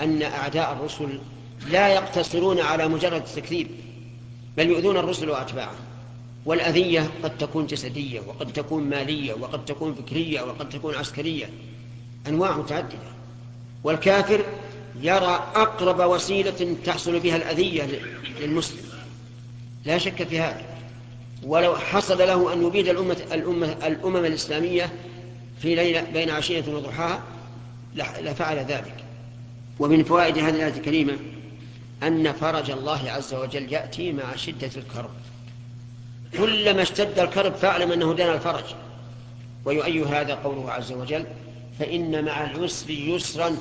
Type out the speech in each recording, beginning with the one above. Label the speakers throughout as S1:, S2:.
S1: أن أعداء الرسل لا يقتصرون على مجرد التكذيب بل يؤذون الرسل وأتباعهم. والأذية قد تكون جسدية وقد تكون مالية وقد تكون فكرية وقد تكون عسكرية. أنواع متعددة. والكافر يرى أقرب وسيلة تحصل بها الأذية للمسلم. لا شك في هذا. ولو حصل له أن يبيد الأمة, الأمة, الأمم الإسلامية في ليلة بين عشية وضحاها لفعل ذلك. ومن فوائد هذه الآية الكريمة أن فرج الله عز وجل يأتي مع شدة الكرب. كلما اشتد الكرب فاعلم أنه دنا الفرج. ويؤي هذا قوله عز وجل فإن مع العسر يسرا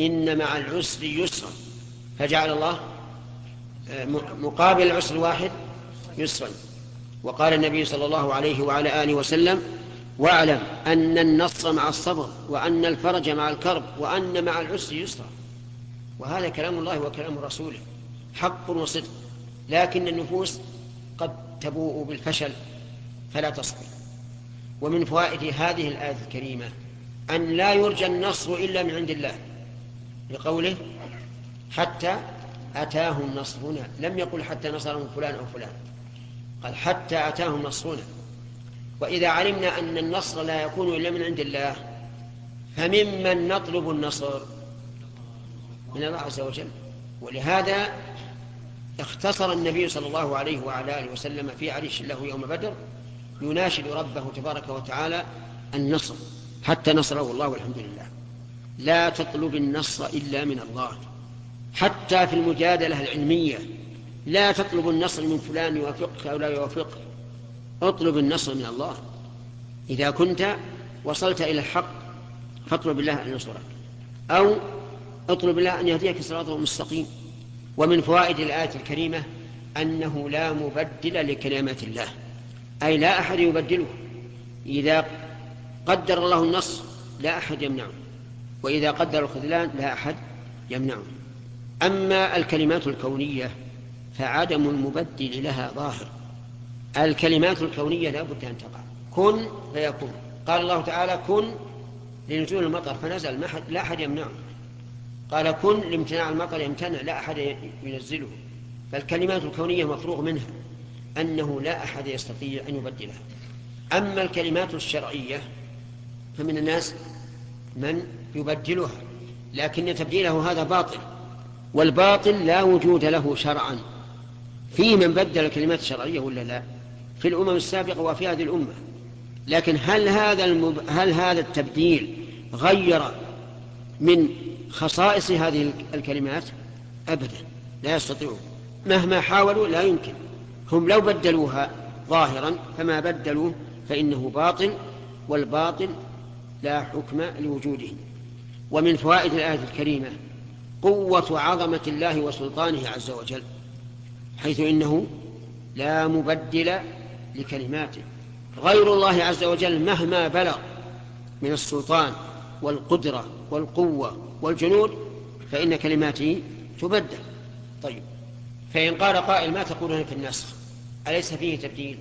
S1: إن مع العسر يسرا. فجعل الله آه، مقابل العسر واحد يسرا. وقال النبي صلى الله عليه وعلى آله وسلم واعلم أن النصر مع الصبر وأن الفرج مع الكرب وأن مع العسر يسرا. وهذا كلام الله وكلام رسوله حق وصدق لكن النفوس قد تبوء بالفشل فلا تصبر ومن فوائد هذه الآية الكريمة أن لا يرجى النصر إلا من عند الله لقوله حتى أتاهم نصرنا لم يقل حتى نصرهم فلان أو فلان قال حتى أتاهم نصرنا وإذا علمنا أن النصر لا يكون إلا من عند الله فممن نطلب النصر؟ من الله عز وجل. ولهذا اختصر النبي صلى الله عليه وعلى آله وسلم في عريش له يوم بدر يناشد ربه تبارك وتعالى النصر حتى نصره الله والحمد لله. لا تطلب النصر إلا من الله. حتى في المجادلة العلمية لا تطلب النصر من فلان يوافقك أو لا يوافقك اطلب النصر من الله. إذا كنت وصلت إلى الحق فاطلب الله أن ينصرك. أو اطلب الله أن يهديك صراطه المستقيم ومن فوائد الآية الكريمة أنه لا مبدل لكلمات الله. أي لا أحد يبدله. إذا قدر الله النص لا أحد يمنعه. وإذا قدر الخذلان لا أحد يمنعه. أما الكلمات الكونية فعدم المبدل لها ظاهر. الكلمات الكونية لا بد أن تقع. كن فيكون. قال الله تعالى كن لنزول المطر. فنزل. لا أحد يمنعه. قال كن لامتناع المطر يمتنع لا أحد ينزله. فالكلمات الكونية مفروغ منها أنه لا أحد يستطيع أن يبدلها. أما الكلمات الشرعية فمن الناس من يبدلها لكن تبديله هذا باطل والباطل لا وجود له شرعا. في من بدل الكلمات الشرعية ولا لا؟ في الأمم السابقة وفي هذه الأمة. لكن هل هذا المب... هل هذا التبديل غير من خصائص هذه الكلمات أبدا لا يستطيعون. مهما حاولوا لا يمكن. هم لو بدلوها ظاهرا فما بدلوه فإنه باطل والباطل لا حكم لوجوده. ومن فوائد الآية الكريمة قوة عظمة الله وسلطانه عز وجل حيث إنه لا مبدل لكلماته. غير الله عز وجل مهما بلغ من السلطان والقدرة والقوة والجنود فإن كلماته تبدل. طيب. فإن قال قائل ما تقولون في النسخ؟ أليس فيه تبديل؟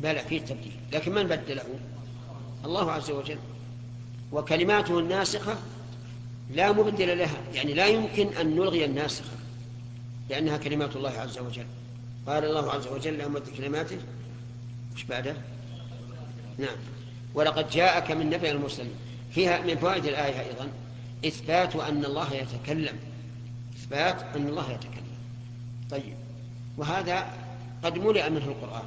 S1: بلى فيه تبديل. لكن من بدله؟ الله عز وجل. وكلماته الناسخة لا مبدل لها. يعني لا يمكن أن نلغي الناسخة لأنها كلمات الله عز وجل. قال الله عز وجل لا مد كلماته. مش بعده؟ نعم. ولقد جاءك من نبأ المرسلين. فيها من فوائد الآية أيضا إثبات أن الله يتكلم. إثبات أن الله يتكلم. طيب. وهذا قد ملئ منه القرآن.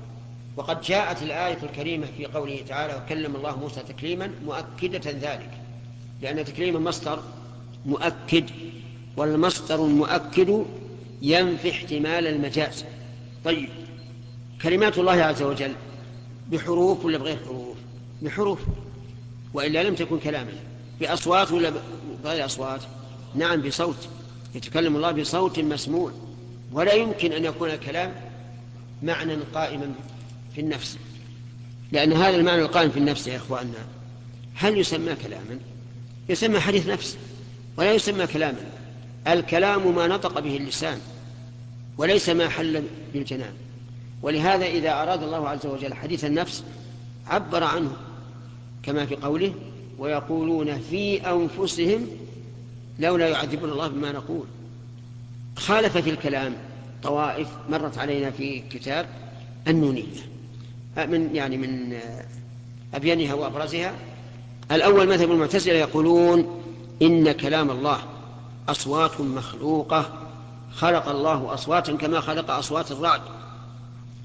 S1: وقد جاءت الآية الكريمة في قوله تعالى وكلم الله موسى تكليما مؤكدة ذلك. لأن تكليم مصدر مؤكد والمصدر المؤكد ينفي احتمال المجاز. طيب. كلمات الله عز وجل بحروف ولا بغير حروف؟ بحروف. وإلا لم تكن كلاما. بأصوات ولا بغير أصوات. نعم بصوت. يتكلم الله بصوت مسموع. ولا يمكن أن يكون الكلام معنى قائما في النفس. لأن هذا المعنى القائم في النفس يا إخواننا. هل يسمى كلاما؟ يسمى حديث نفس. ولا يسمى كلاما. الكلام ما نطق به اللسان. وليس ما حل بالجنان. ولهذا إذا أراد الله عز وجل حديث النفس عبر عنه. كما في قوله ويقولون في أنفسهم لولا يعذبنا الله بما نقول. خالف في الكلام طوائف مرت علينا في كتاب النونية من يعني من أبينها وأبرزها. الأول مذهب المعتزلة يقولون إن كلام الله أصوات مخلوقة خلق الله أصواتا كما خلق أصوات الرعد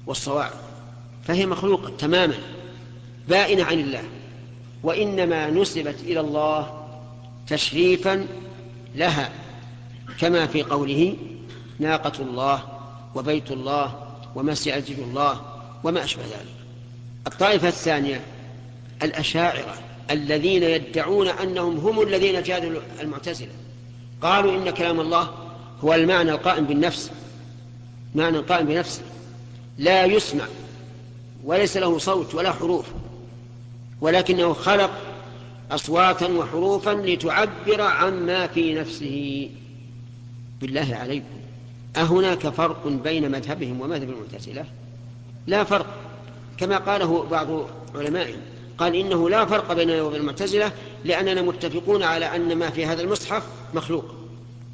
S1: والصواعق فهي مخلوقة تماما بائنة عن الله. وإنما نسبت إلى الله تشريفا لها كما في قوله ناقة الله وبيت الله ومسجد الله وما أشبه ذلك. الطائفة الثانية الأشاعرة الذين يدعون أنهم هم الذين جادلوا المعتزلة. قالوا إن كلام الله هو المعنى القائم بالنفس معنى القائم بنفسه. لا يسمع وليس له صوت ولا حروف. ولكنه خلق أصواتا وحروفا لتعبر عما في نفسه. بالله عليكم أهناك فرق بين مذهبهم ومذهب المعتزلة؟ لا فرق. كما قاله بعض علمائهم قال إنه لا فرق بيننا وبين المعتزلة لأننا متفقون على أن ما في هذا المصحف مخلوق.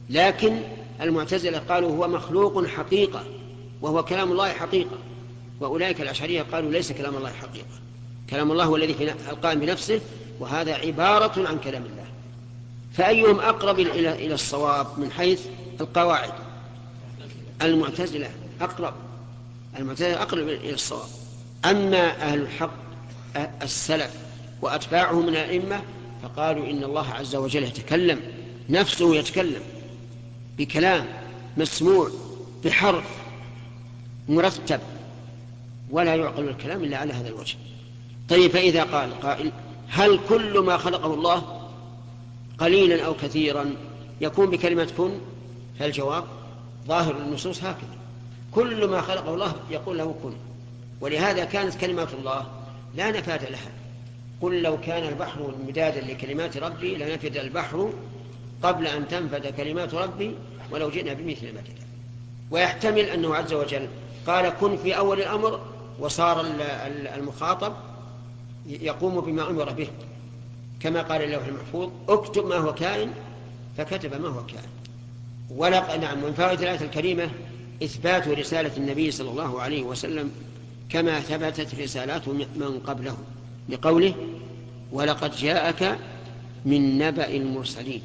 S1: لكن المعتزلة قالوا هو مخلوق حقيقة وهو كلام الله حقيقة. وأولئك الأشعرية قالوا ليس كلام الله حقيقة. كلام الله هو الذي في القائم بنفسه وهذا عبارة عن كلام الله. فأيهم أقرب إلى إلى الصواب من حيث القواعد. المعتزلة أقرب. المعتزلة أقرب إلى الصواب. أما أهل الحق السلف وأتباعه من الأئمة فقالوا إن الله عز وجل يتكلم. نفسه يتكلم بكلام مسموع بحرف مرتب. ولا يعقل الكلام إلا على هذا الوجه. طيب فإذا قال قائل هل كل ما خلقه الله قليلا أو كثيرا يكون بكلمة كن؟ فالجواب ظاهر النصوص هكذا. كل ما خلقه الله يقول له كن. ولهذا كانت كلمات الله لا نفاد لها. قل لو كان البحر مدادا لكلمات ربي لنفد البحر قبل أن تنفد كلمات ربي ولو جئنا بمثل مددا ويحتمل أنه عز وجل قال كن في أول الأمر وصار المخاطب يقوم بما أمر به. كما قال الله المحفوظ اكتب ما هو كائن فكتب ما هو كائن. ولق نعم من فوائد الآية الكريمة إثبات رسالة النبي صلى الله عليه وسلم كما ثبتت رسالات من قبله لقوله ولقد جاءك من نبأ المرسلين.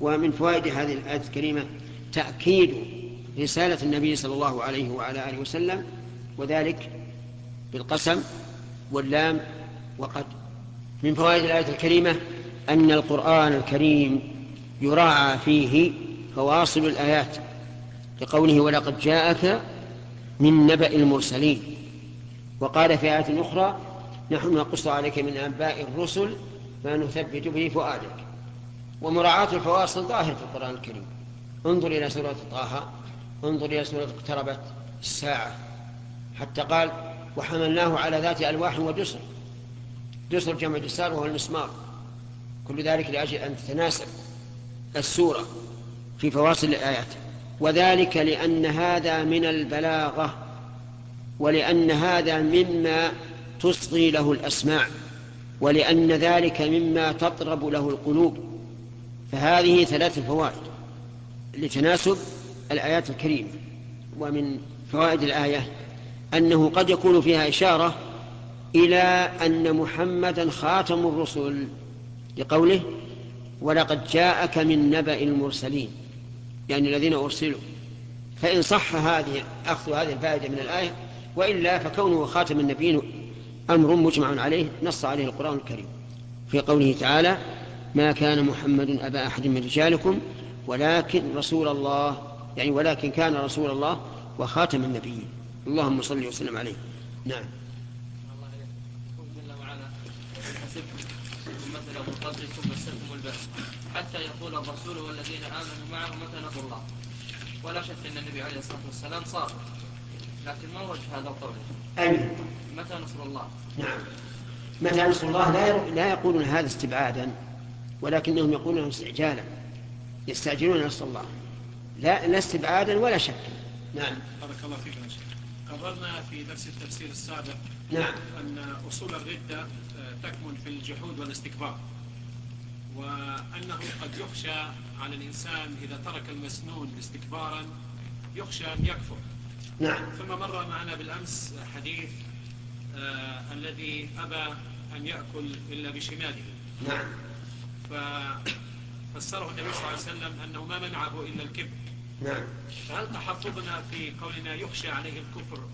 S1: ومن فوائد هذه الآية الكريمة تأكيد رسالة النبي صلى الله عليه وعلى آله وسلم وذلك بالقسم واللام وقد من فوائد الآية الكريمة أن القرآن الكريم يراعى فيه فواصل الآيات لقوله ولقد جاءك من نبأ المرسلين. وقال في آية أخرى نحن نقص عليك من أنباء الرسل ما نثبت به فؤادك. ومراعاة الفواصل ظاهر في القرآن الكريم. انظر إلى سورة طه انظر إلى سورة اقتربت الساعة. حتى قال وحملناه على ذات ألواح ودسر. دسر جمع دسار وهو المسمار. كل ذلك لأجل أن تتناسب السورة في فواصل الآيات. وذلك لأن هذا من البلاغة ولأن هذا مما تصغي له الأسماع ولأن ذلك مما تطرب له القلوب. فهذه ثلاث فوائد لتناسب الآيات الكريمة ومن فوائد الآية أنه قد يكون فيها إشارة إلى أن محمدا خاتم الرسل لقوله ولقد جاءك من نبأ المرسلين يعني الذين أرسلوا. فإن صح هذه أخذ هذه الفائدة من الآية وإلا فكونه خاتم النبيين أمر مجمع عليه نص عليه القرآن الكريم. في قوله تعالى ما كان محمد أبا أحد من رجالكم ولكن رسول الله يعني ولكن كان رسول الله وخاتم النبيين اللهم صل وسلم عليه. نعم.
S2: حتى يقول الرسول والذين آمنوا معه متى نصر الله. ولا شك إن النبي عليه الصلاة والسلام صادق لكن ما وجه هذا القول؟
S1: أي
S2: متى نصر الله؟
S1: نعم. متى نصر الله؟ لا لا يقولون هذا استبعادا ولكنهم يقولون استعجالا. يستعجلون نصر الله. لا لا استبعادا ولا شك. نعم.
S3: بارك الله فيك يا شيخ. قررنا في درس التفسير السابق
S1: نعم.
S3: أن أصول الردة آه، تكمن في الجحود والاستكبار وأنه قد يخشى على الإنسان إذا ترك المسنون استكبارا يخشى أن يكفر.
S1: نعم.
S3: ثم مر معنا بالأمس حديث آه الذي أبى أن يأكل إلا بشماله.
S1: نعم.
S3: ففسره النبي صلى الله عليه وسلم أنه ما منعه إلا الكبر.
S1: نعم.
S3: فهل تحفظنا في قولنا يخشى عليه الكفر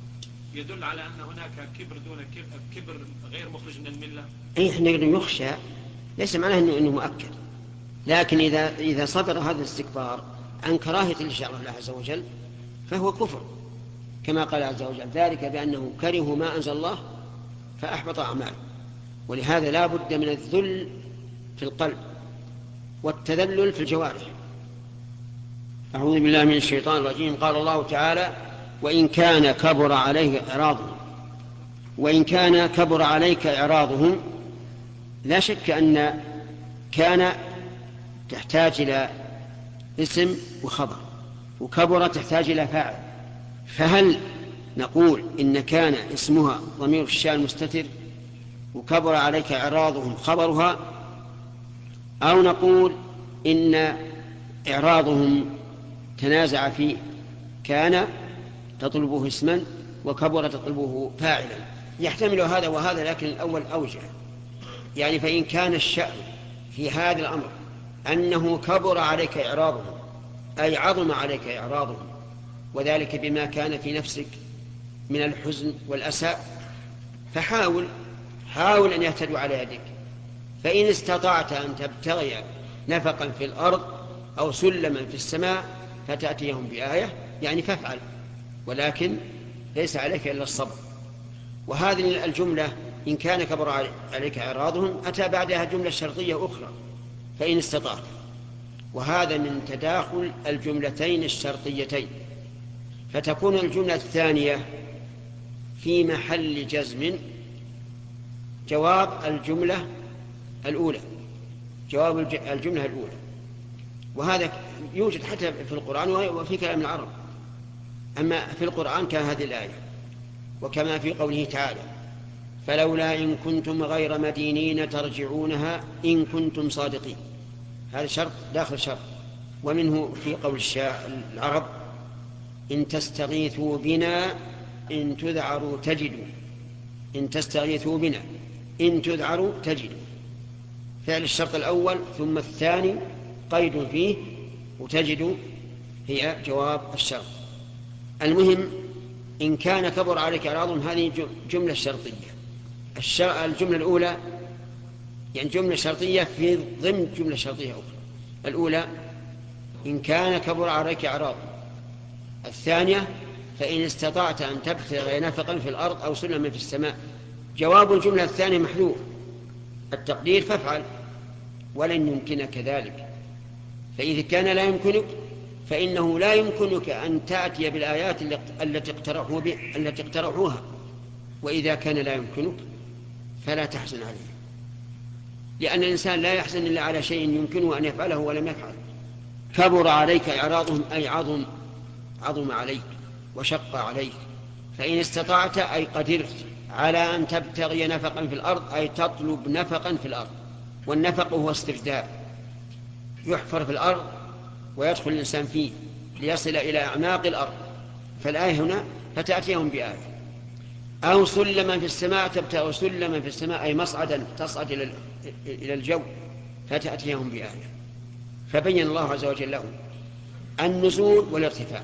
S3: يدل على أن هناك كبر دون كبر, غير مخرج من الملة.
S1: أي إحنا يخشى ليس معناه انه إنه مؤكد. لكن اذا إذا صدر هذا الاستكبار عن كراهية الاشاره الله عز وجل فهو كفر. كما قال عز وجل ذلك بانهم كرهوا ما أنزل الله فأحبط اعماله ولهذا لا بد من الذل في القلب والتذلل في الجوارح. أعوذ بالله من الشيطان الرجيم. قال الله تعالى وإن كان كبر عليه إعراضهم وإن كان كبر عليك إعراضهم لا شك أن كان تحتاج إلى اسم وخبر وكبر تحتاج إلى فاعل. فهل نقول إن كان اسمها ضمير الشاء المستتر وكبر عليك إعراضهم خبرها؟ أو نقول إن إعراضهم تنازع فيه كان تطلبه اسما وكبر تطلبه فاعلا. يحتمل هذا وهذا لكن الأول أوجه. يعني فإن كان الشأن في هذا الأمر أنه كبر عليك إعراضهم أي عظم عليك إعراضهم وذلك بما كان في نفسك من الحزن والأسى فحاول حاول أن يهتدوا على يدك. فإن استطعت أن تبتغي نفقا في الأرض أو سلما في السماء فتأتيهم بآية يعني فافعل. ولكن ليس عليك إلا الصبر. وهذه الجملة إن كان كبر عليك إعراضهم أتى بعدها جملة شرطية أخرى فإن استطعت. وهذا من تداخل الجملتين الشرطيتين. فتكون الجملة الثانية في محل جزم. جواب الجملة الأولى. جواب الجملة الأولى. وهذا يوجد حتى في القرآن وفي كلام العرب. أما في القرآن كان هذه الآية وكما في قوله تعالى فلولا إن كنتم غير مدينين ترجعونها إن كنتم صادقين. هذا شرط داخل شرط. ومنه في قول العرب إن تستغيثوا بنا إن تذعروا تجدوا. إن تستغيثوا بنا إن تذعروا تجدوا. فعل الشرط الأول ثم الثاني قيد فيه وتجد هي جواب الشرط. المهم إن كان كبر عليك إعراض هذه جملة شرطية. الجملة الأولى يعني جملة شرطية في ضمن جملة شرطية أخرى. الأولى إن كان كبر عليك إعراض الثانية فإن استطعت أن تبتغي نفقا في الأرض أو سلما في السماء. جواب الجملة الثانية محذوف. التقدير فافعل ولن يمكنك ذلك. فإذا كان لا يمكنك فإنه لا يمكنك أن تأتي بالآيات التي اقترحوا التي اقترحوها. وإذا كان لا يمكنك فلا تحزن عليه. لأن الإنسان لا يحزن إلا على شيء يمكنه أن يفعله ولم يفعل. كبر عليك إعراضهم أي عظم عظم عليك وشق عليك. فإن استطعت أي قدرت على أن تبتغي نفقا في الأرض أي تطلب نفقا في الأرض. والنفق هو استجداء يحفر في الأرض ويدخل الإنسان فيه ليصل إلى أعماق الأرض. فالآية هنا فتأتيهم بآية. أو سلما في السماء تبتغي سلما في السماء أي مصعدا تصعد إلى الجو فتأتيهم بآية. فبين الله عز وجل لهم النزول والارتفاع.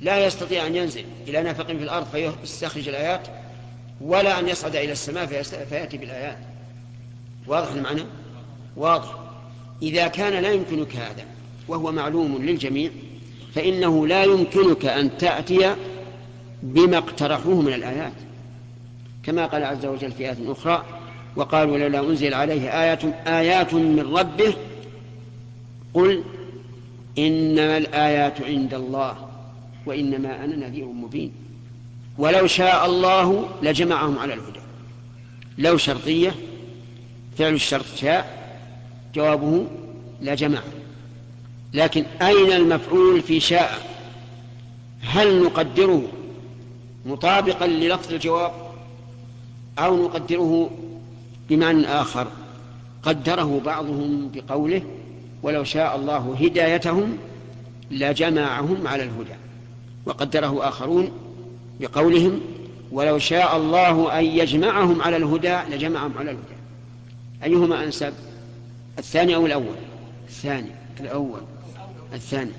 S1: لا يستطيع أن ينزل إلى نفق في الأرض فيستخرج الآيات ولا أن يصعد إلى السماء فيأتي بالآيات. واضح المعنى؟ واضح. إذا كان لا يمكنك هذا وهو معلوم للجميع فإنه لا يمكنك أن تأتي بما اقترحوه من الآيات. كما قال عز وجل في آية أخرى وقالوا لولا أنزل عليه آيات آيات من ربه قل إنما الآيات عند الله وإنما أنا نذير مبين. ولو شاء الله لجمعهم على الهدى. لو شرطية فعل الشرط شاء جوابه لجمع لكن أين المفعول في شاء؟ هل نقدره مطابقا للفظ الجواب أو نقدره بمعنى آخر؟ قدره بعضهم بقوله ولو شاء الله هدايتهم لجمعهم على الهدى وقدره آخرون بقولهم ولو شاء الله أن يجمعهم على الهدى لجمعهم على الهدى. أيهما أنسب؟ الثاني أو الأول؟ الثاني الأول. الثاني.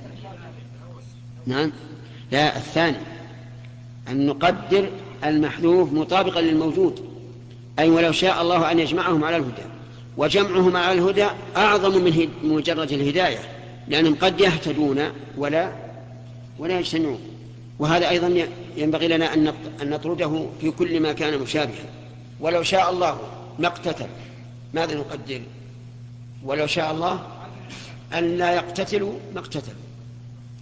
S1: نعم. لا الثاني. أن نقدر المحذوف مطابقا للموجود. أي ولو شاء الله أن يجمعهم على الهدى. وجمعهم على الهدى أعظم من مجرد الهداية. لأنهم قد يهتدون ولا ولا يجتمعون. وهذا أيضا ينبغي لنا أن نطرده في كل ما كان مشابها. ولو شاء الله ما اقتتل. ماذا نقدر؟ ولو شاء الله أن لا يقتتلوا ما اقتتلوا.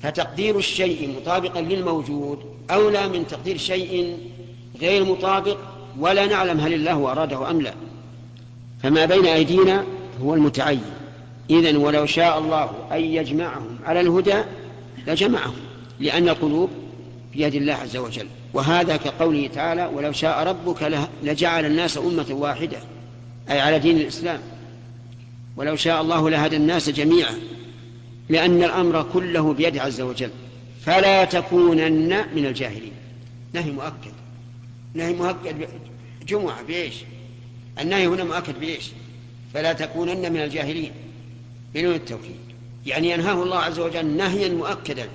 S1: فتقدير الشيء مطابقا للموجود أولى من تقدير شيء غير مطابق ولا نعلم هل الله أراده أم لا. فما بين أيدينا هو المتعين. إذن ولو شاء الله أن يجمعهم على الهدى لجمعهم لأن القلوب بيد الله عز وجل. وهذا كقوله تعالى ولو شاء ربك لجعل الناس أمة واحدة أي على دين الإسلام. ولو شاء الله لهدى الناس جميعا لأن الأمر كله بيده عز وجل. فلا تكونن من الجاهلين. نهي مؤكد. نهي مؤكد جمعة بإيش؟ النهي هنا مؤكد بإيش؟ فلا تكونن من الجاهلين. بدون التوكيد. يعني ينهاه الله عز وجل نهيا مؤكدا.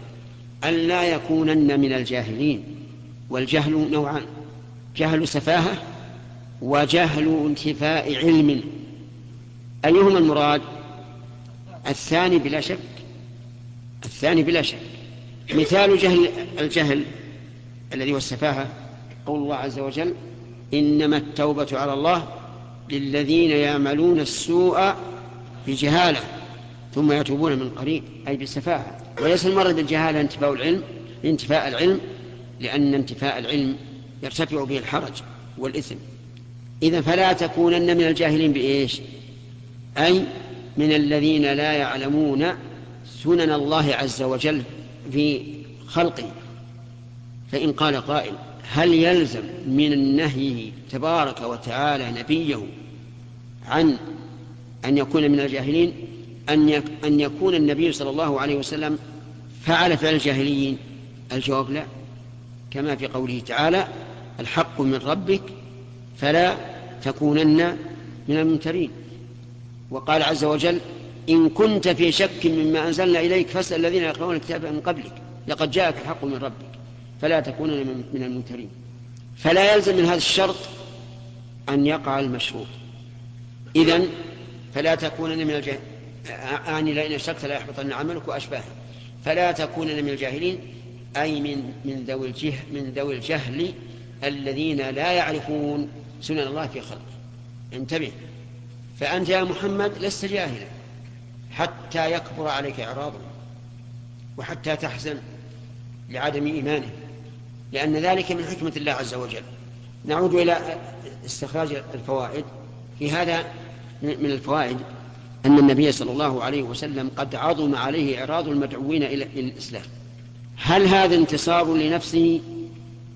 S1: أن لا يكونن من الجاهلين. والجهل نوعان. جهل سفاهة وجهل انتفاء علم. أيهما المراد؟ الثاني بلا شك. الثاني بلا شك. مثال جهل الجهل الذي هو السفاهة. قول الله عز وجل إنما التوبة على الله للذين يعملون السوء بجهالة ثم يتوبون من قريب أي بسفاهة وليس المرض بالجهالة انتفاء العلم انتفاء العلم لأن انتفاء العلم يرتفع به الحرج والإثم. إذا فلا تكونن من الجاهلين بإيش؟ أي من الذين لا يعلمون سنن الله عز وجل في خلقه. فإن قال قائل هل يلزم من النهي تبارك وتعالى نبيه عن أن يكون من الجاهلين؟ أن أن يكون النبي صلى الله عليه وسلم فعل فعل الجاهليين؟ الجواب لا. كما في قوله تعالى الحق من ربك فلا تكونن من الممترين. وقال عز وجل إن كنت في شك مما أنزلنا إليك فاسأل الذين يقرؤون الكتاب من قبلك لقد جاءك الحق من ربك فلا تكونن من الممترين فلا يلزم من هذا الشرط أن يقع المشروط. إذن فلا تكونن من الجاهلين أعني لئن أشركت لا يحبطن عملك وأشباهه فلا تكونن من الجاهلين أي من من ذوي الجهل من ذوي الجهل الذين لا يعرفون سنن الله في خلقه. انتبه. فأنت يا محمد لست جاهلا حتى يكبر عليك إعراضه وحتى تحزن لعدم إيمانه لأن ذلك من حكمة الله عز وجل. نعود إلى استخراج الفوائد. في هذا من الفوائد أن النبي صلى الله عليه وسلم قد عظم عليه إعراض المدعوين إلى الإسلام. هل هذا انتصار لنفسه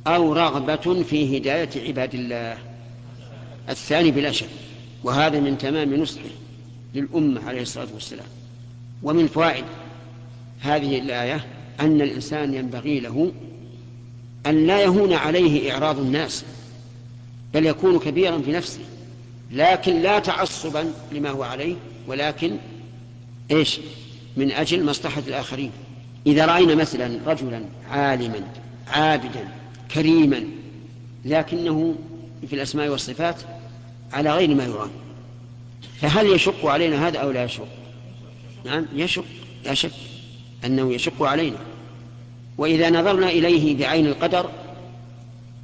S1: أو رغبة في هداية عباد الله؟ الثاني بلا شك. وهذا من تمام نصحه للأمة عليه الصلاة والسلام. ومن فوائد هذه الآية أن الإنسان ينبغي له أن لا يهون عليه إعراض الناس بل يكون كبيرا في نفسه لكن لا تعصبا لما هو عليه ولكن إيش؟ من أجل مصلحة الآخرين. إذا رأينا مثلا رجلا عالما عابدا كريما لكنه في الأسماء والصفات على غير ما يرام. فهل يشق علينا هذا أو لا يشق؟ نعم يشق لا شك أنه يشق علينا. وإذا نظرنا إليه بعين القدر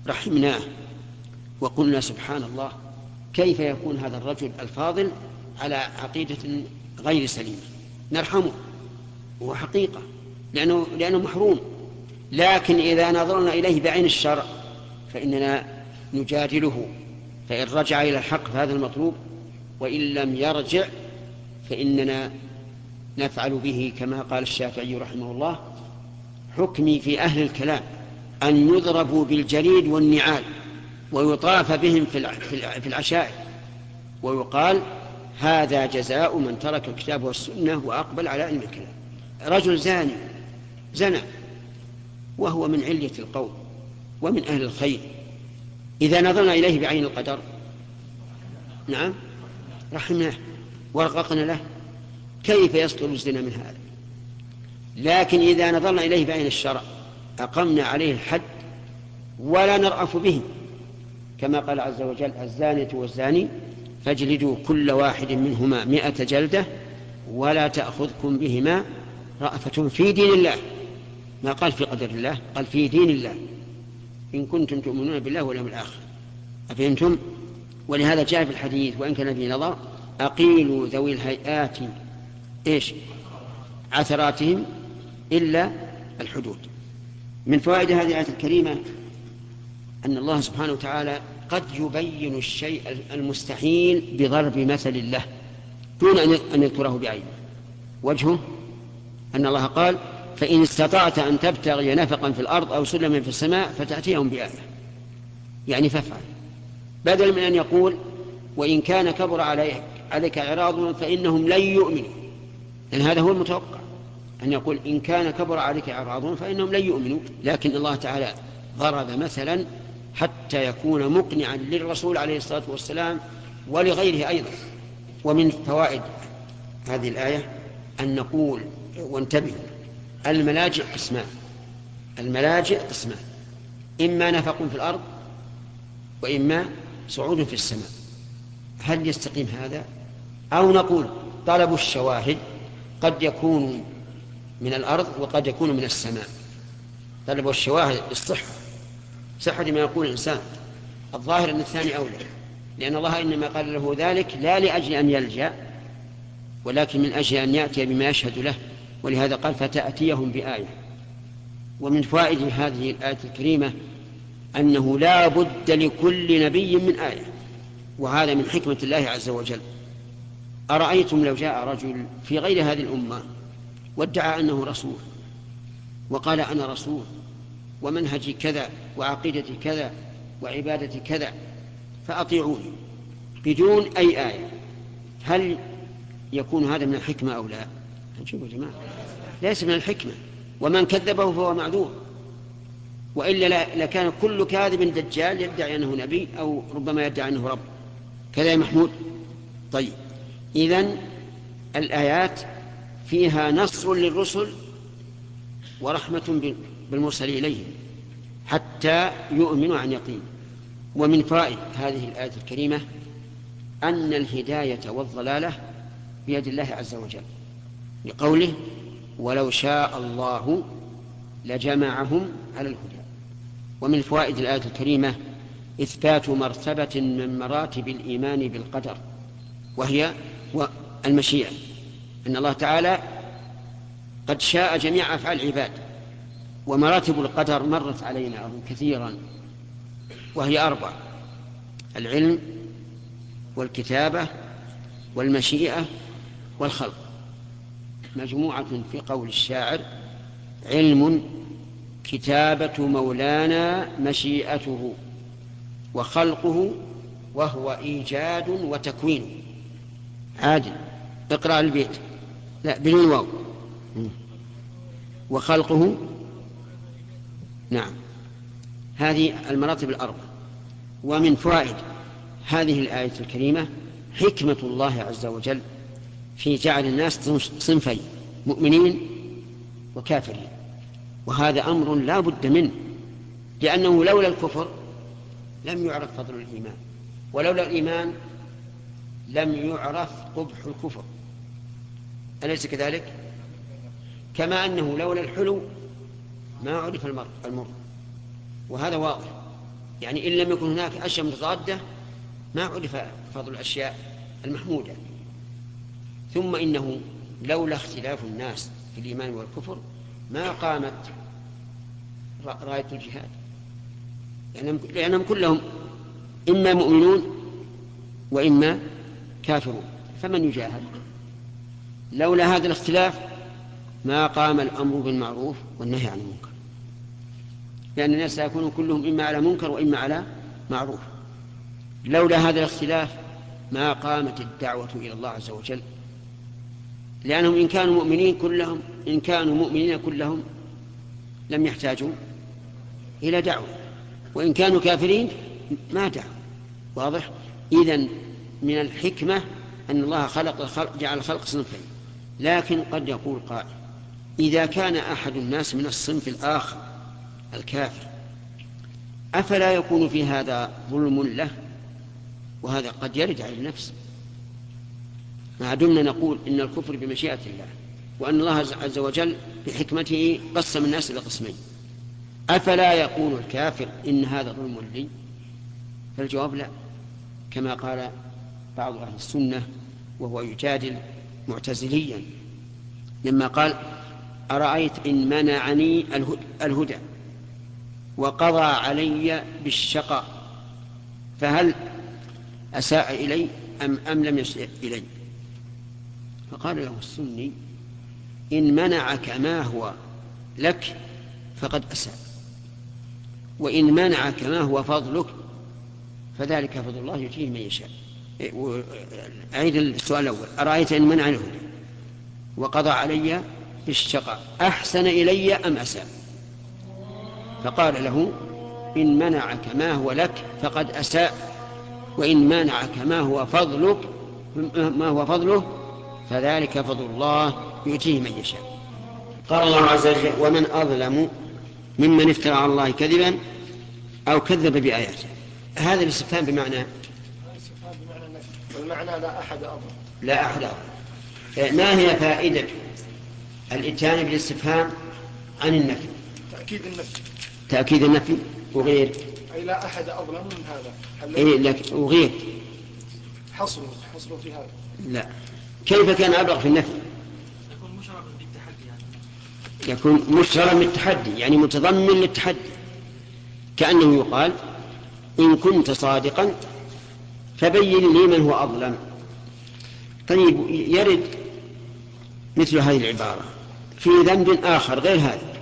S1: رحمناه وقلنا سبحان الله كيف يكون هذا الرجل الفاضل على عقيدة غير سليمة؟ نرحمه هو حقيقة لأنه, لأنه محروم. لكن إذا نظرنا إليه بعين الشرع فإننا نجادله فإن رجع إلى الحق فهذا المطلوب وإن لم يرجع فإننا نفعل به كما قال الشافعي رحمه الله حكمي في أهل الكلام أن يضربوا بالجريد والنعال ويطاف بهم في العشائر. ويقال هذا جزاء من ترك الكتاب والسنة وأقبل على علم الكلام. رجل زاني زنى وهو من علية القوم ومن أهل الخير. إذا نظرنا إليه بعين القدر. نعم. رحمناه ورققنا له. كيف يصدر الزنا من هذا؟ لكن إذا نظرنا إليه بعين الشرع أقمنا عليه الحد ولا نرأف به. كما قال عز وجل الزانية والزاني فاجلدوا كل واحد منهما مئة جلدة ولا تأخذكم بهما رأفة في دين الله. ما قال في قدر الله قال في دين الله. إن كنتم تؤمنون بالله واليوم الآخر. أفهمتم؟ ولهذا جاء في الحديث وإن كان فيه نظر أقيلوا ذوي الهيئات إيش؟ عثراتهم إلا الحدود. من فوائد هذه الآية الكريمة أن الله سبحانه وتعالى قد يبين الشيء المستحيل بضرب مثل له دون أن يذكره بعينه. وجهه أن الله قال فإن استطعت أن تبتغي نفقا في الأرض أو سلما في السماء فتأتيهم بآية يعني فافعل. بدل من أن يقول وإن كان كبر عليك, عليك إعراضهم فإنهم لن يؤمنوا. لأن هذا هو المتوقع. أن يقول إن كان كبر عليك إعراضهم فإنهم لن يؤمنوا. لكن الله تعالى ضرب مثلا حتى يكون مقنعا للرسول عليه الصلاة والسلام ولغيره أيضا. ومن فوائد هذه الآية أن نقول وانتبهوا الملاجئ قسمان. الملاجئ قسمان. إما نفق في الأرض وإما صعود في السماء. هل يستقيم هذا؟ أو نقول طلب الشواهد قد يكون من الأرض وقد يكون من السماء. طلب الشواهد الصحة صحة ما يقول الإنسان. الظاهر أن الثاني أولى. لأن الله إنما قال له ذلك لا لأجل أن يلجأ ولكن من أجل أن يأتي بما يشهد له. ولهذا قال فتأتيهم بآية. ومن فوائد هذه الآية الكريمة أنه لا بد لكل نبي من آية. وهذا من حكمة الله عز وجل. أرأيتم لو جاء رجل في غير هذه الأمة وادعى أنه رسول وقال أنا رسول ومنهجي كذا وعقيدتي كذا وعبادتي كذا فأطيعوني. بدون أي آية. هل يكون هذا من الحكمة أو لا؟ شوفوا يا جماعة. ليس من الحكمة. ومن كذبه فهو معذور. وإلا لكان كل كاذب دجال يدعي أنه نبي أو ربما يدعي أنه رب. كذا يا محمود. طيب. إذن الآيات فيها نصر للرسل ورحمة بالمرسل إليهم حتى يؤمنوا عن يقين. ومن فائد هذه الآية الكريمة أن الهداية والضلالة بيد الله عز وجل. لقوله ولو شاء الله لجمعهم على الهدى. ومن فوائد الآية الكريمة إثبات مرتبة من مراتب الإيمان بالقدر وهي المشيئة. أن الله تعالى قد شاء جميع أفعال العباد ومراتب القدر مرت علينا كثيرا وهي أربع العلم والكتابة والمشيئة والخلق. مجموعة في قول الشاعر علم كتابة مولانا مشيئته وخلقه وهو إيجاد وتكوين. عادل. اقرأ البيت. لا بدون واو. وخلقه؟ نعم. هذه المراتب الأربع. ومن فوائد هذه الآية الكريمة حكمة الله عز وجل في جعل الناس صنفين مؤمنين وكافرين. وهذا أمر لا بد منه لأنه لولا الكفر لم يعرف فضل الإيمان ولولا الإيمان لم يعرف قبح الكفر. أليس كذلك؟ كما أنه لولا الحلو ما عرف المر, وهذا واضح. يعني إن لم يكن هناك أشياء متضادة ما عرف فضل الأشياء المحمودة. ثم إنه لولا اختلاف الناس في الإيمان والكفر ما قامت راية الجهاد. لأنهم كلهم إما مؤمنون وإما كافرون. فمن يجاهد؟ لولا هذا الاختلاف ما قام الأمر بالمعروف والنهي عن المنكر. لأن الناس سيكونون كلهم إما على منكر وإما على معروف. لولا هذا الاختلاف ما قامت الدعوة إلى الله عز وجل لأنهم إن كانوا مؤمنين كلهم إن كانوا مؤمنين كلهم لم يحتاجوا إلى دعوة وإن كانوا كافرين ما دعوا. واضح؟ إذا من الحكمة أن الله خلق الخلق جعل الخلق صنفين لكن قد يقول قائل إذا كان أحد الناس من الصنف الآخر الكافر أفلا يكون في هذا ظلم له؟ وهذا قد يرد على النفس. ما دمنا نقول إن الكفر بمشيئة الله وأن الله عز وجل بحكمته قسم الناس إلى قسمين. أفلا يقول الكافر إن هذا ظلم لي؟ فالجواب لا. كما قال بعض أهل السنة وهو يجادل معتزليا لما قال أرأيت إن منعني الهدى وقضى علي بالشقاء فهل أساء إلي أم, أم لم يسئ إلي؟ فقال له السني إن منعك ما هو لك فقد أساء وإن منعك ما هو فضلك فذلك فضل الله يؤتيه من يشاء. أعيد السؤال الأول. أرأيت إن منع الهدى وقضى علي بالشقاء أحسن إلي أم أساء؟ فقال له إن منعك ما هو لك فقد أساء وإن منعك ما هو فضلك ما هو فضله فذلك فضل الله يؤتيه من يشاء. قال الله عز وجل ومن أظلم ممن افترى على الله كذبا أو كذب بآياته. هذا الاستفهام بمعنى
S4: بمعنى لا أحد أظلم.
S1: لا أحد أظلم. ما هي فائدة الإتيان بالاستفهام عن النفي؟
S4: تأكيد النفي.
S1: تأكيد النفي وغير؟
S4: أي لا أحد أظلم من هذا.
S1: إيه لك وغير؟
S4: حصره حصره في هذا.
S1: لا. كيف كان أبلغ في النفي؟
S2: يكون مشربا بالتحدي يعني.
S1: يكون مشترا بالتحدي يعني متضمن للتحدي. كأنه يقال إن كنت صادقا فبين لي من هو أظلم. طيب يرد مثل هذه العبارة. في ذنب آخر غير هذا.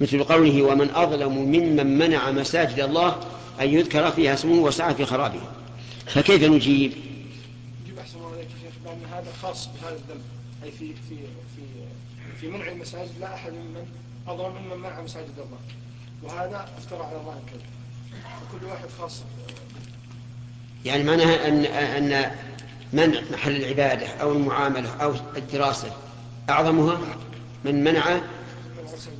S1: مثل قوله ومن أظلم ممن منع مساجد الله أن يذكر فيها اسمه وسعى في خرابها فكيف نجيب
S4: يجب أحسن الله عليك يا شيخ بأن هذا خاص بهذا الذنب. أي في في في في منع المساجد لا أحد ممن أظلم ممن منع مساجد الله. وهذا أفترى على الله الكذب. فكل واحد خاص.
S1: يعني معناها أن أن منع محل العبادة أو المعاملة أو الدراسة أعظمها من منع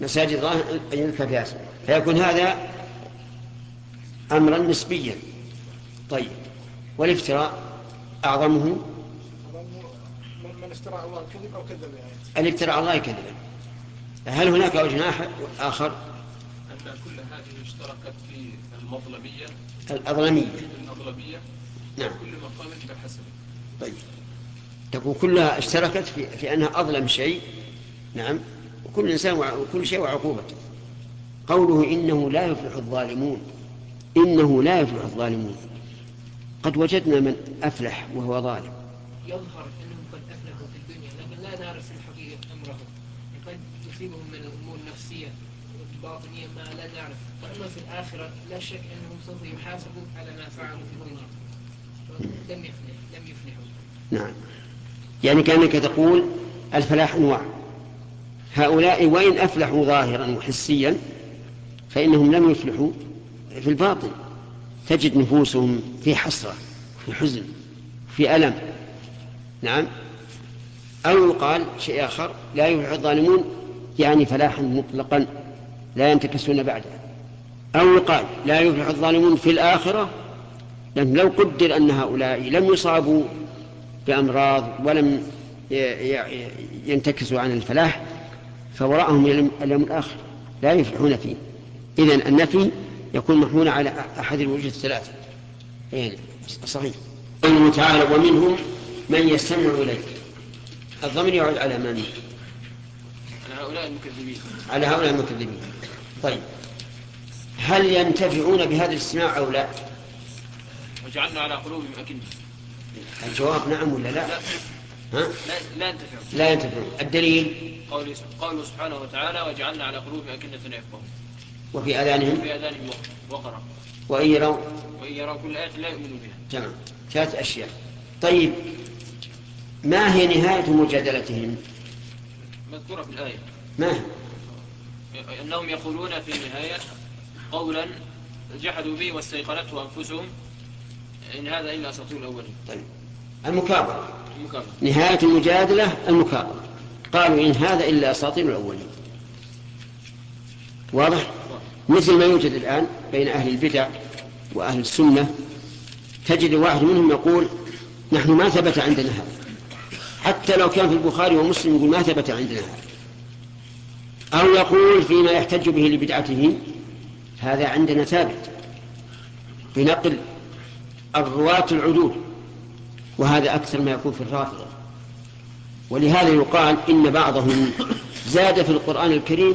S1: مساجد الله أن يذكر فيها فيكون هذا أمرا نسبيا. طيب. والافتراء أعظمه
S4: على الله الكذب أو كذب بآياته
S1: الافتراء الله كذبا هل هناك وجه آخر؟
S5: أن كل هذه اشتركت في المظلمية.
S1: الأظلمية.
S5: الأظلمية
S1: نعم.
S5: كل مقام بحسبه
S1: طيب. تكون كلها اشتركت في, في أنها أظلم شيء. نعم. وكل إنسان وكل شيء وعقوبته قوله إنه لا يفلح الظالمون. إنه لا يفلح الظالمون. قد وجدنا من أفلح وهو ظالم.
S6: يظهر انهم قد افلحوا في الدنيا لكن لا نعرف في الحقيقة امرهم قد يصيبهم من الأمور النفسية والباطنية ما لا نعرف. وأما في الآخرة لا شك أنهم سوف يحاسبوا على ما فعلوا في الدنيا. لم يفلح لم يفلحوا.
S1: نعم. يعني كأنك تقول الفلاح أنواع هؤلاء وإن أفلحوا ظاهرا وحسيا فإنهم لم يفلحوا في الباطن. تجد نفوسهم في حسرة في حزن في ألم. نعم. أو يقال شيء آخر لا يفلح الظالمون يعني فلاحا مطلقا لا ينتكسون بعده. أو يقال لا يفلح الظالمون في الآخرة لأن لو قدر أن هؤلاء لم يصابوا بأمراض ولم ينتكسوا عن الفلاح فوراءهم اليوم الآخر لا يفلحون فيه. إذن النفي يكون محمولا على أحد الوجوه الثلاثة. يعني صحيح. قوله تعالى ومنهم من يستمع إليك. الضمير يعود على من؟
S5: على هؤلاء المكذبين.
S1: على هؤلاء المكذبين. طيب. هل ينتفعون بهذا الاستماع أو لا؟
S5: وجعلنا على قلوبهم أكنة.
S1: الجواب نعم ولا لا؟ ها؟
S5: لا لا ينتفعون.
S1: لا ينتفعون. الدليل؟
S5: قوله قوله سبحانه وتعالى وجعلنا على قلوبهم أكنة يفقهون
S1: وفي آذانهم؟
S5: في آذانهم وقرا
S1: وإن يروا؟
S5: وإن يروا كل آية لا يؤمنوا بها.
S1: تمام ثلاث أشياء. طيب. ما هي نهاية مجادلتهم؟
S2: مذكورة في الآية.
S1: ما؟ هي
S2: أنهم يقولون في النهاية قولا جحدوا به واستيقنته أنفسهم إن هذا إلا أساطير الأولين.
S1: طيب. المكابرة.
S2: المكابرة.
S1: نهاية المجادلة المكابرة. قالوا إن هذا إلا أساطير الأولين. واضح؟ مثل ما يوجد الآن بين أهل البدع وأهل السنة تجد واحد منهم يقول نحن ما ثبت عندنا هذا. حتى لو كان في البخاري ومسلم يقول ما ثبت عندنا هذا. أو يقول فيما يحتج به لبدعته هذا عندنا ثابت. بنقل الرواة العدول وهذا أكثر ما يكون في الرافضة. ولهذا يقال إن بعضهم زاد في القرآن الكريم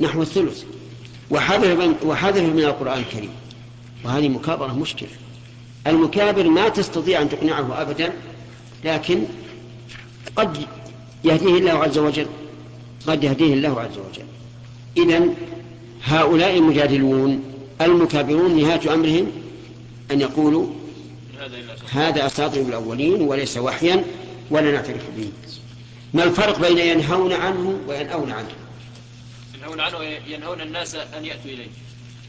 S1: نحو الثلث وحذف من, وحذف من القرآن الكريم. وهذه مكابرة مشكلة. المكابر ما تستطيع أن تقنعه أبدا لكن قد يهديه الله عز وجل. قد يهديه الله عز وجل. إذا هؤلاء المجادلون المكابرون نهاية أمرهم أن يقولوا هذا أساطير الأولين وليس وحيا ولا نعترف به. ما الفرق بين ينهون عنه وينأون عنه؟
S2: ينهون عنه ينهون الناس أن يأتوا إليه.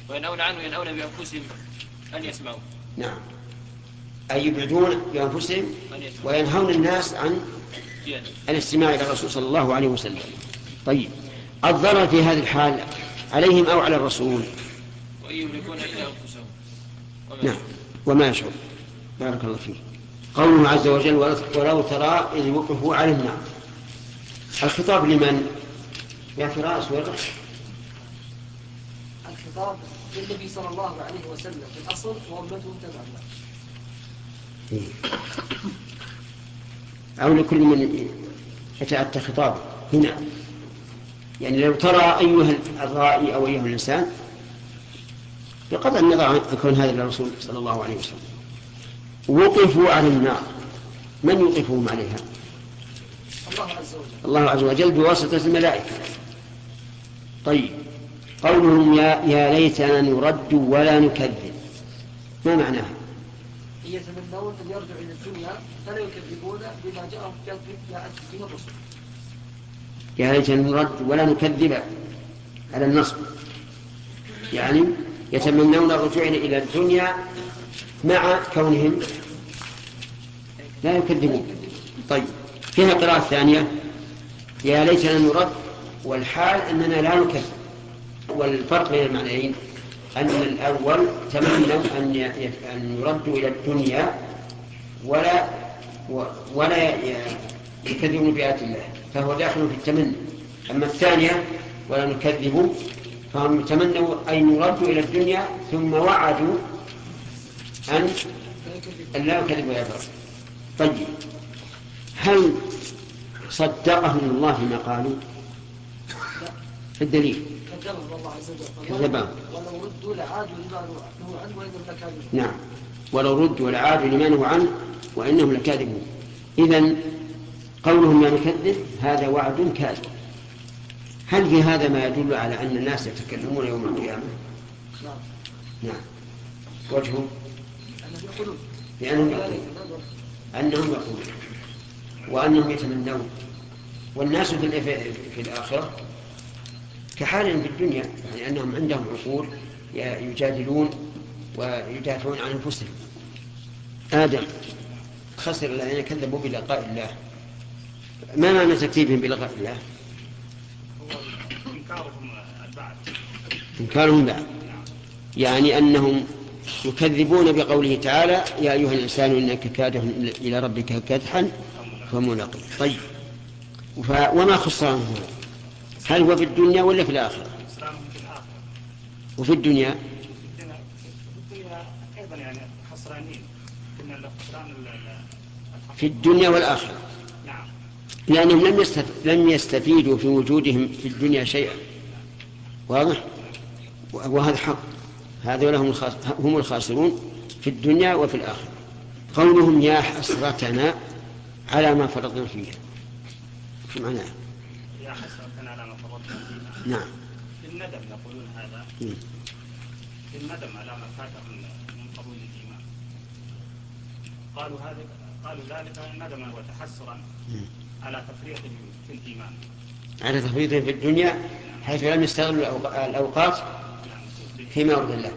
S2: وينهون عنه ينهون بأنفسهم أن يسمعوا.
S1: نعم. أي يبعدون بأنفسهم وينهون الناس عن الاستماع إلى الرسول صلى الله عليه وسلم. طيب الضرر في هذه الحال عليهم أو على الرسول؟
S2: وإن يملكون إلا أنفسهم. وما
S1: نعم. وما يشعر بارك الله فيك. قوله عز وجل ولو ترى إذ وقفوا على النار. الخطاب لمن؟ يا فراس وين؟
S7: الخطاب للنبي صلى الله عليه وسلم. في الأصل وأمته تبعا له.
S1: إيه. أو لكل من يتأتى خطابه هنا. يعني لو ترى أيها الرائي أو أيها الإنسان بقطع النظر عن يكون هذا للرسول صلى الله عليه وسلم. وقفوا على النار. من يوقفهم عليها؟
S7: الله عز وجل
S1: الله عز وجل بواسطة الملائكة. طيب. قولهم يا, يا ليتنا نرد ولا نكذب. ما معناها؟
S7: يتمنون أن يرجعوا إلى الدنيا فلا يكذبون بما جاءهم جاءت به الرسل.
S1: يا ليتنا نرد ولا نكذب على النصب. يعني يتمنون الرجوع إلى الدنيا مع كونهم لا يكذبون. طيب فيها قراءة ثانية. يا ليتنا نرد والحال أننا لا نكذب. والفرق بين المعنيين أن الأول تمنوا أن أن يردوا إلى الدنيا ولا ولا يكذبون بآيات الله. فهو داخل في التمني أما الثانية ولا نكذب فهم تمنوا أن يردوا إلى الدنيا ثم وعدوا أن لا يكذبوا يا رب طيب هل صدقهم الله فيما قالوا الدليل
S7: كذبهم.
S1: كذبهم.
S7: ولو ردوا لعادوا لما نهوا عنه وإنهم لكاذبون.
S1: نعم ولو ردوا لعادوا لما نهوا عنه وإنهم لكاذبون إذا قولهم لا نكذب هذا وعد كاذب. هل في هذا ما يدل على أن الناس يتكلمون يوم القيامة؟
S7: نعم.
S1: وجهه لأنهم يقولون. أنهم يقولون. وأنهم يتمنون. والناس في, في الآخرة كحالهم في الدنيا يعني أنهم عندهم عقول يجادلون ويدافعون عن أنفسهم. آدم خسر الذين كذبوا بلقاء الله. ما معنى تكذيبهم بلقاء الله؟
S3: إنكارهم
S1: بعد يعني أنهم يكذبون بقوله تعالى يا أيها الإنسان إنك كادح إلى ربك كدحا فملاقيه طيب. ف... وما خسرانه هو هل هو في الدنيا ولا في الآخرة؟ وفي الدنيا؟
S3: في الدنيا أيضا
S1: لأنهم لم. لم يستفيدوا في وجودهم في الدنيا شيئا. واضح؟ وهذا حق. هذول هم. هم الخاسرون في الدنيا وفي الآخرة. قولهم يا حسرتنا على ما فرطنا فيها. شو معناه
S3: يا حسرة على ما فرطنا فيها.
S1: نعم.
S3: الندم يقولون هذا.
S1: مم.
S3: الندم على ما فاتهم من قبول الإيمان. قالوا هذا
S8: قالوا ذلك ندما وتحسرا. على تفريط في الإيمان.
S1: على تفريطهم في الدنيا حيث لم يستغلوا الأوق- الأوقات فيما يرضي الله.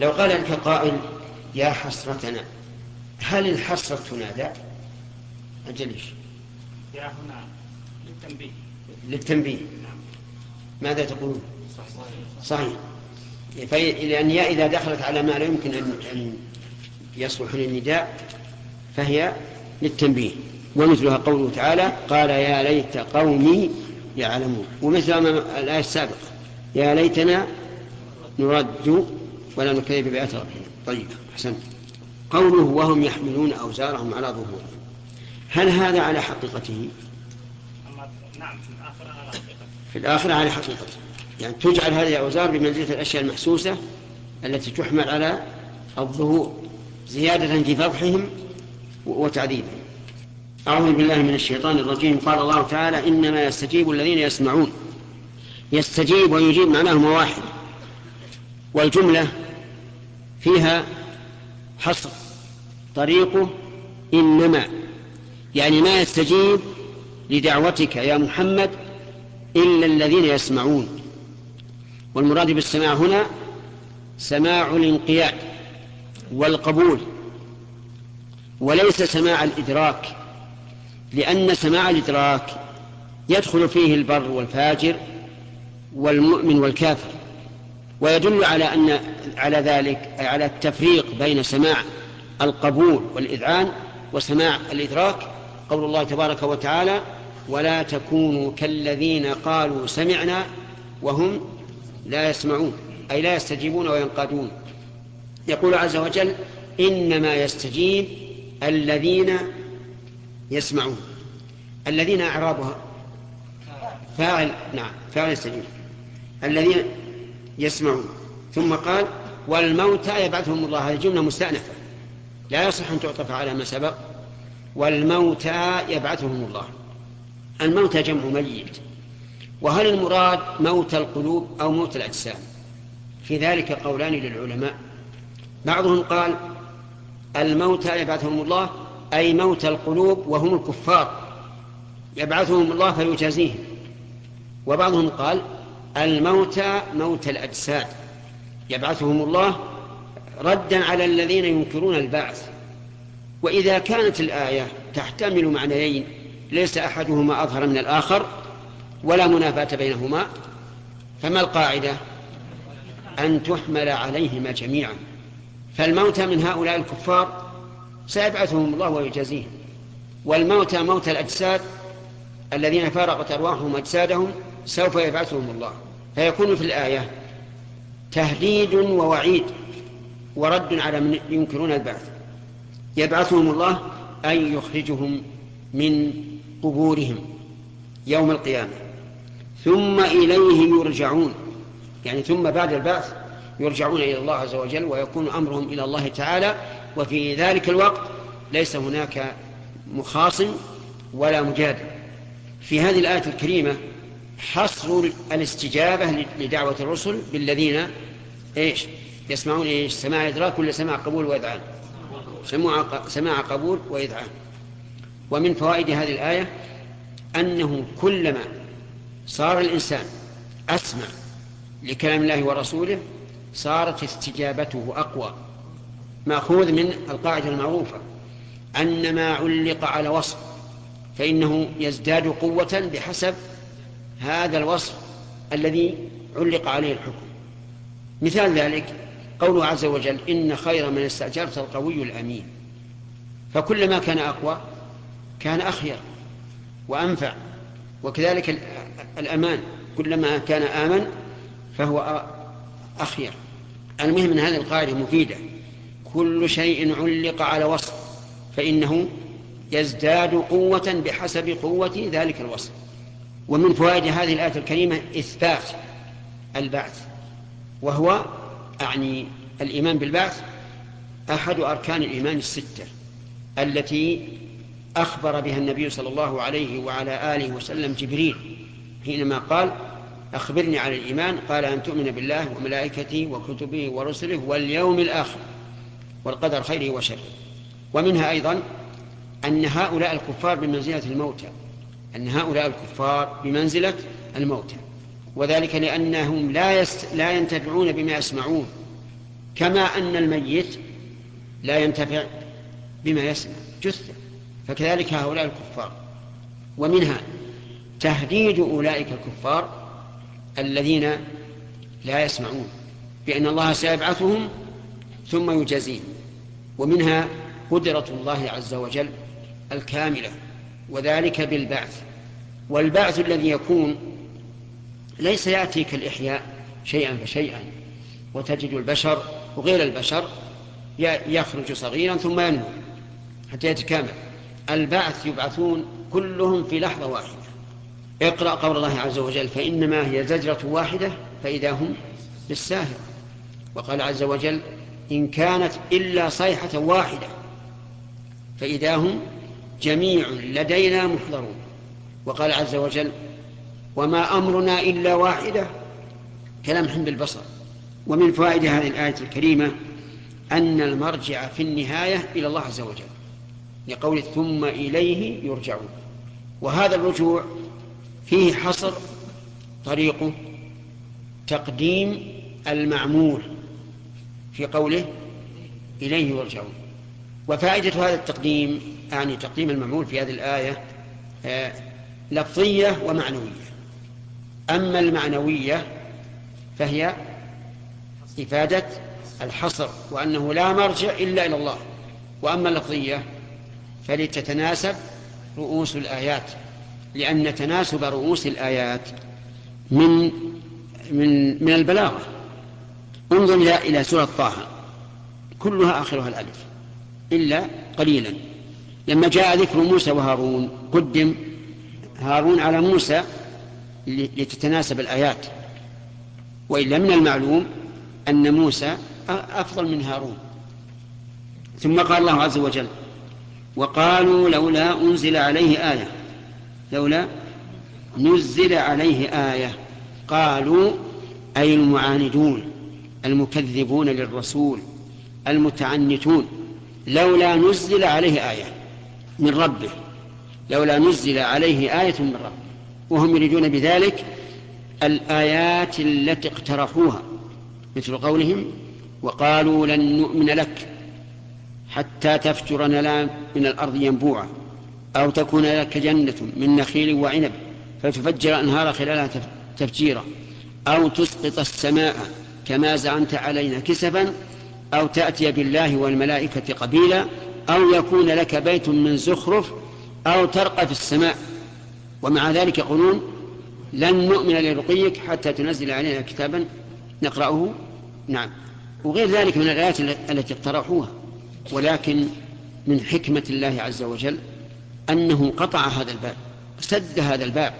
S1: لو قال لك قائل يا حسرتنا هل الحسرة تنادى؟ أجلش
S8: يا هنا للتنبيه.
S1: للتنبيه. ماذا تقولون؟ صحيح. لأن يا إذا دخلت على ما لا يمكن أن يصلح للنداء فهي للتنبيه. ومثلها قوله تعالى قال يا ليت قومي يعلمون ومثل الآية السابقة يا ليتنا نرد ولا نكذب بآيات ربنا. طيب أحسنت. قوله وهم يحملون أوزارهم على ظهورهم. هل هذا على حقيقته؟
S8: نعم في الآخرة على
S1: حقيقته. يعني تجعل هذه الأوزار بمنزلة الأشياء المحسوسة التي تحمل على الظهور زيادة في فضحهم وتعذيبهم. أعوذ بالله من الشيطان الرجيم. قال الله تعالى إنما يستجيب الذين يسمعون. يستجيب ويجيب معناهما واحد. والجملة فيها حصر. طريقه إنما. يعني ما يستجيب لدعوتك يا محمد إلا الذين يسمعون. والمراد بالسماع هنا سماع الانقياد والقبول وليس سماع الإدراك. لأن سماع الإدراك يدخل فيه البر والفاجر والمؤمن والكافر ويدل على أن على ذلك على التفريق بين سماع القبول والإذعان وسماع الإدراك. قول الله تبارك وتعالى ولا تكونوا كالذين قالوا سمعنا وهم لا يسمعون أي لا يستجيبون وينقادون. يقول عز وجل إنما يستجيب الذين يسمعون. الذين أعرابها. فاعل نعم فاعل يستجيب الذين يسمعون. ثم قال والموتى يبعثهم الله. هذه جملة مستأنفة. لا يصح أن تعطف على ما سبق. والموتى يبعثهم الله. الموتى جمع ميت. وهل المراد موت القلوب أو موت الأجسام؟ في ذلك قولان للعلماء. بعضهم قال الموتى يبعثهم الله. أي موت القلوب وهم الكفار. يبعثهم الله فيجازيهم. وبعضهم قال الموتى موت الأجساد. يبعثهم الله ردا على الذين ينكرون البعث. وإذا كانت الآية تحتمل معنيين ليس أحدهما أظهر من الآخر ولا منافاة بينهما فما القاعدة؟ أن تحمل عليهما جميعا. فالموتى من هؤلاء الكفار سيبعثهم الله ويجازيهم. والموتى موتى الأجساد الذين فارقت أرواحهم أجسادهم سوف يبعثهم الله. فيكون في الآية تهديد ووعيد ورد على من ينكرون البعث. يبعثهم الله أي يخرجهم من قبورهم يوم القيامة. ثم إليه يرجعون. يعني ثم بعد البعث يرجعون إلى الله عز وجل ويكون أمرهم إلى الله تعالى وفي ذلك الوقت ليس هناك مخاصم ولا مجادل. في هذه الآية الكريمة حصر الاستجابة لدعوة الرسل بالذين إيش؟ يسمعون إيش؟ سماع إدراك ولا سماع قبول وإذعان؟ سماع سماع قبول وإذعان. ومن فوائد هذه الآية أنه كلما صار الإنسان أسمع لكلام الله ورسوله صارت استجابته أقوى. مأخوذ من القاعدة المعروفة. أن ما علق على وصف فإنه يزداد قوة بحسب هذا الوصف الذي علق عليه الحكم. مثال ذلك قوله عز وجل إن خير من استأجرت القوي الأمين. فكلما كان أقوى كان أخير وأنفع وكذلك الأمان. كلما كان آمن فهو أخير. المهم من هذه القاعدة مفيدة. كل شيء علق على وصف فإنه يزداد قوة بحسب قوة ذلك الوصف. ومن فوائد هذه الآية الكريمة إثبات البعث وهو أعني الإيمان بالبعث أحد أركان الإيمان الستة التي أخبر بها النبي صلى الله عليه وعلى آله وسلم جبريل حينما قال أخبرني عن الإيمان قال أن تؤمن بالله وملائكته وكتبه ورسله واليوم الآخر. والقدر خيره وشره. ومنها أيضا أن هؤلاء الكفار بمنزلة الموتى أن هؤلاء الكفار بمنزلة الموتى. وذلك لأنهم لا, يست... لا ينتفعون بما يسمعون كما أن الميت لا ينتفع بما يسمع جثة. فكذلك هؤلاء الكفار. ومنها تهديد أولئك الكفار الذين لا يسمعون بأن الله سيبعثهم ثم يجازيهم ومنها قدرة الله عز وجل الكاملة وذلك بالبعث. والبعث الذي يكون ليس يأتي كالإحياء شيئا فشيئا وتجد البشر وغير البشر يخرج صغيرا ثم ينمو حتى يتكامل. البعث يبعثون كلهم في لحظة واحدة. اقرأ قول الله عز وجل فإنما هي زجرة واحدة فإذا هم بالساهر وقال عز وجل إن كانت إلا صيحة واحدة فإذا هم جميع لدينا محضرون. وقال عز وجل وما أمرنا إلا واحدة كلمح بالبصر ومن فوائد هذه الآية الكريمة أن المرجع في النهاية إلى الله عز وجل لقول ثم إليه يرجعون وهذا الرجوع فيه حصر طريقه تقديم المعمول. في قوله إليه يرجعون. وفائدة هذا التقديم يعني تقديم المعمول في هذه الآية آه، لفظية ومعنوية. أما المعنوية فهي إفادة الحصر وأنه لا مرجع إلا إلى الله. وأما اللفظية فلتتناسب رؤوس الآيات لأن تناسب رؤوس الآيات من من من البلاغة. انظر إلى إلى سورة طه. كلها آخرها الألف. إلا قليلا. لما جاء ذكر موسى وهارون قدم هارون على موسى لتتناسب الآيات. وإلا من المعلوم أن موسى أفضل من هارون. ثم قال الله عز وجل وقالوا لولا أنزل عليه آية. لولا نزل عليه آية. قالوا أي المعاندون. المكذبون للرسول المتعنتون. لولا نزل عليه آية من ربه لولا نزل عليه آية من ربه. وهم يريدون بذلك الآيات التي اقترحوها مثل قولهم وقالوا لن نؤمن لك حتى تفجر لنا من الأرض ينبوعا أو تكون لك جنة من نخيل وعنب فتفجر أنهار خلالها تفجيرا أو تسقط السماء. كما زعمت علينا كسفا أو تأتي بالله والملائكة قبيلا أو يكون لك بيت من زخرف أو ترقى في السماء. ومع ذلك يقولون لن نؤمن لرقيك حتى تنزل علينا كتابا نقرأه. نعم. وغير ذلك من الآيات التي اقترحوها. ولكن من حكمة الله عز وجل أنه قطع هذا الباب سد هذا الباب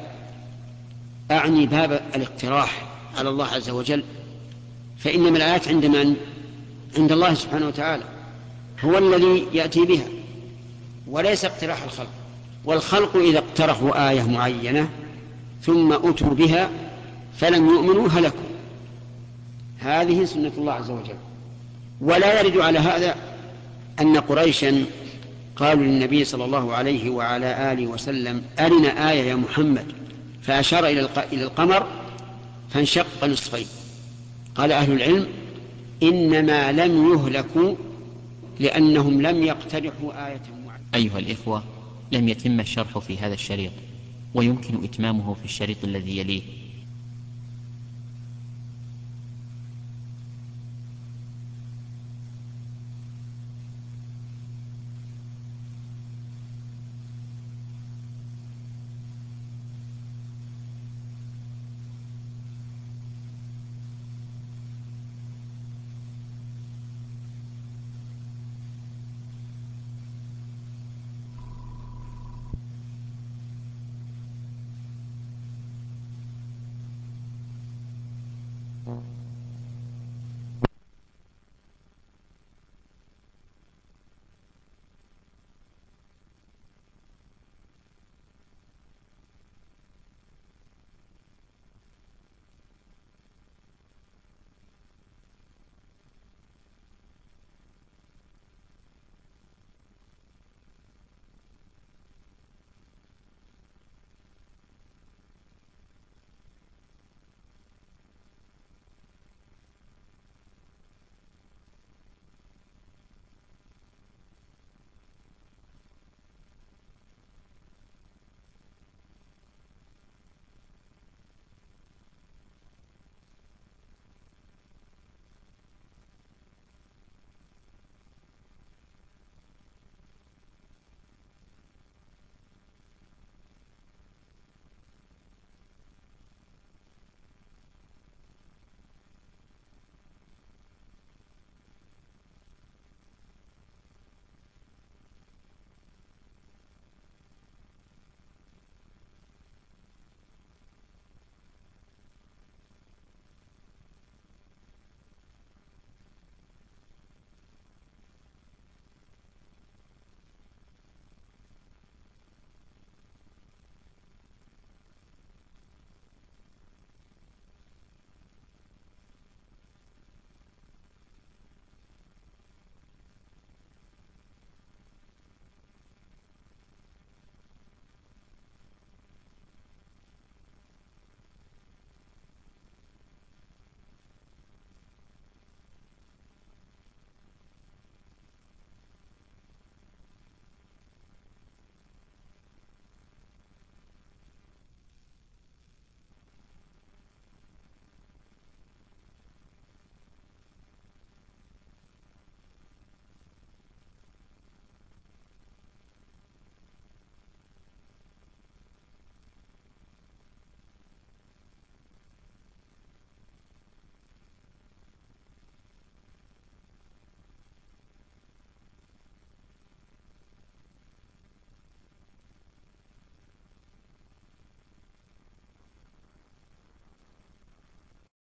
S1: أعني باب الاقتراح على الله عز وجل. فإنما الآيات عند من؟ عند الله سبحانه وتعالى. هو الذي يأتي بها. وليس اقتراح الخلق. والخلق إذا اقترحوا آية معينة ثم أتوا بها فلم يؤمنوا هلكوا. هذه سنة الله عز وجل. ولا يرد على هذا أن قريشا قالوا للنبي صلى الله عليه وعلى آله وسلم أرنا آية يا محمد. فأشار إلى القمر فانشق نصفين. قال أهل العلم إنما لم يهلكوا لأنهم لم يقترحوا آية معينة.
S9: أيها الإخوة لم يتم الشرح في هذا الشريط ويمكن إتمامه في الشريط الذي يليه.
S10: Mm-hmm.